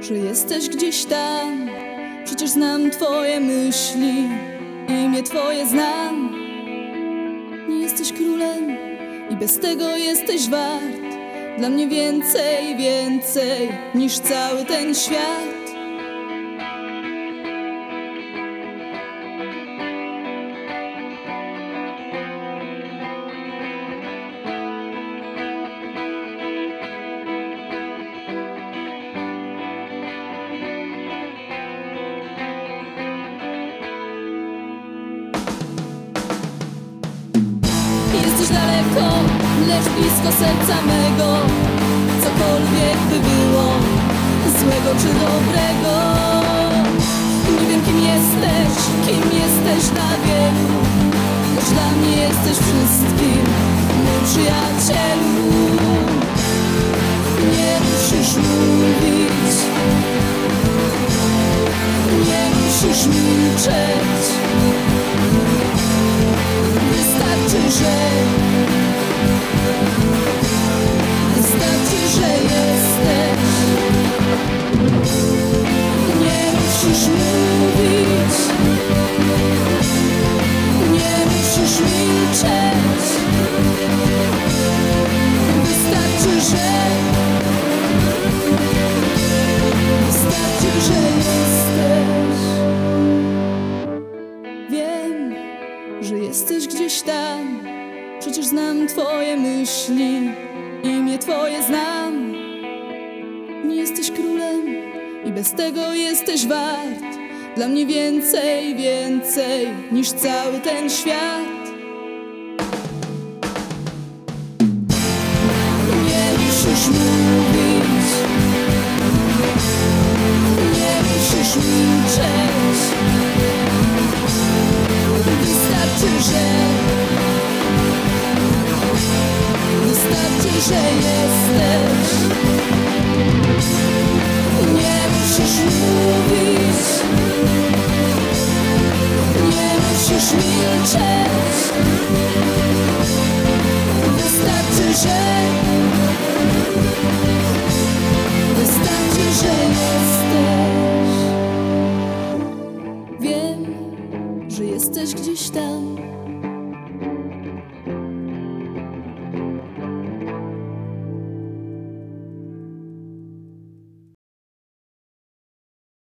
że jesteś gdzieś tam. Przecież znam Twoje myśli, imię Twoje znam. Nie jesteś królem i bez tego jesteś wart. Dla mnie więcej, więcej niż cały ten świat. Jesteś daleko, lecz blisko serca mego. Cokolwiek by było, złego czy dobrego. Nie wiem kim jesteś, kim jesteś dla wielu Lecz dla mnie jesteś wszystkim, mój przyjacielu. Nie musisz mówić Nie musisz milczeć że jesteś gdzieś tam. Przecież znam Twoje myśli, imię Twoje znam. Nie jesteś królem i bez tego jesteś wart. Dla mnie więcej, więcej niż cały ten świat. Że Wystarczy, że jesteś. Nie musisz mówić Nie musisz milczeć. Wystarczy, że Wystarczy, że jesteś że jesteś gdzieś tam.